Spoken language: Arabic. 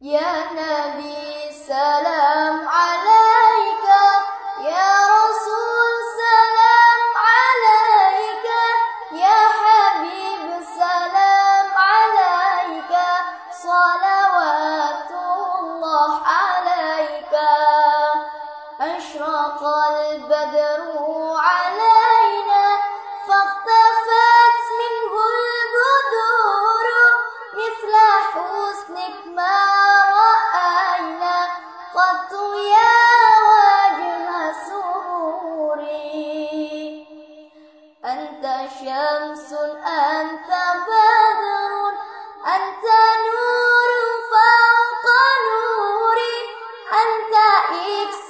يا نبي سلام عليك. يا رسول سلام عليك. يا حبيب سلام عليك. صلوات الله عليك. أشرق البدر علينا. فاختفت منه البدور مثل حسنك ما أنت شمس أنت بدر أنت نور فوق نوري أنت إكس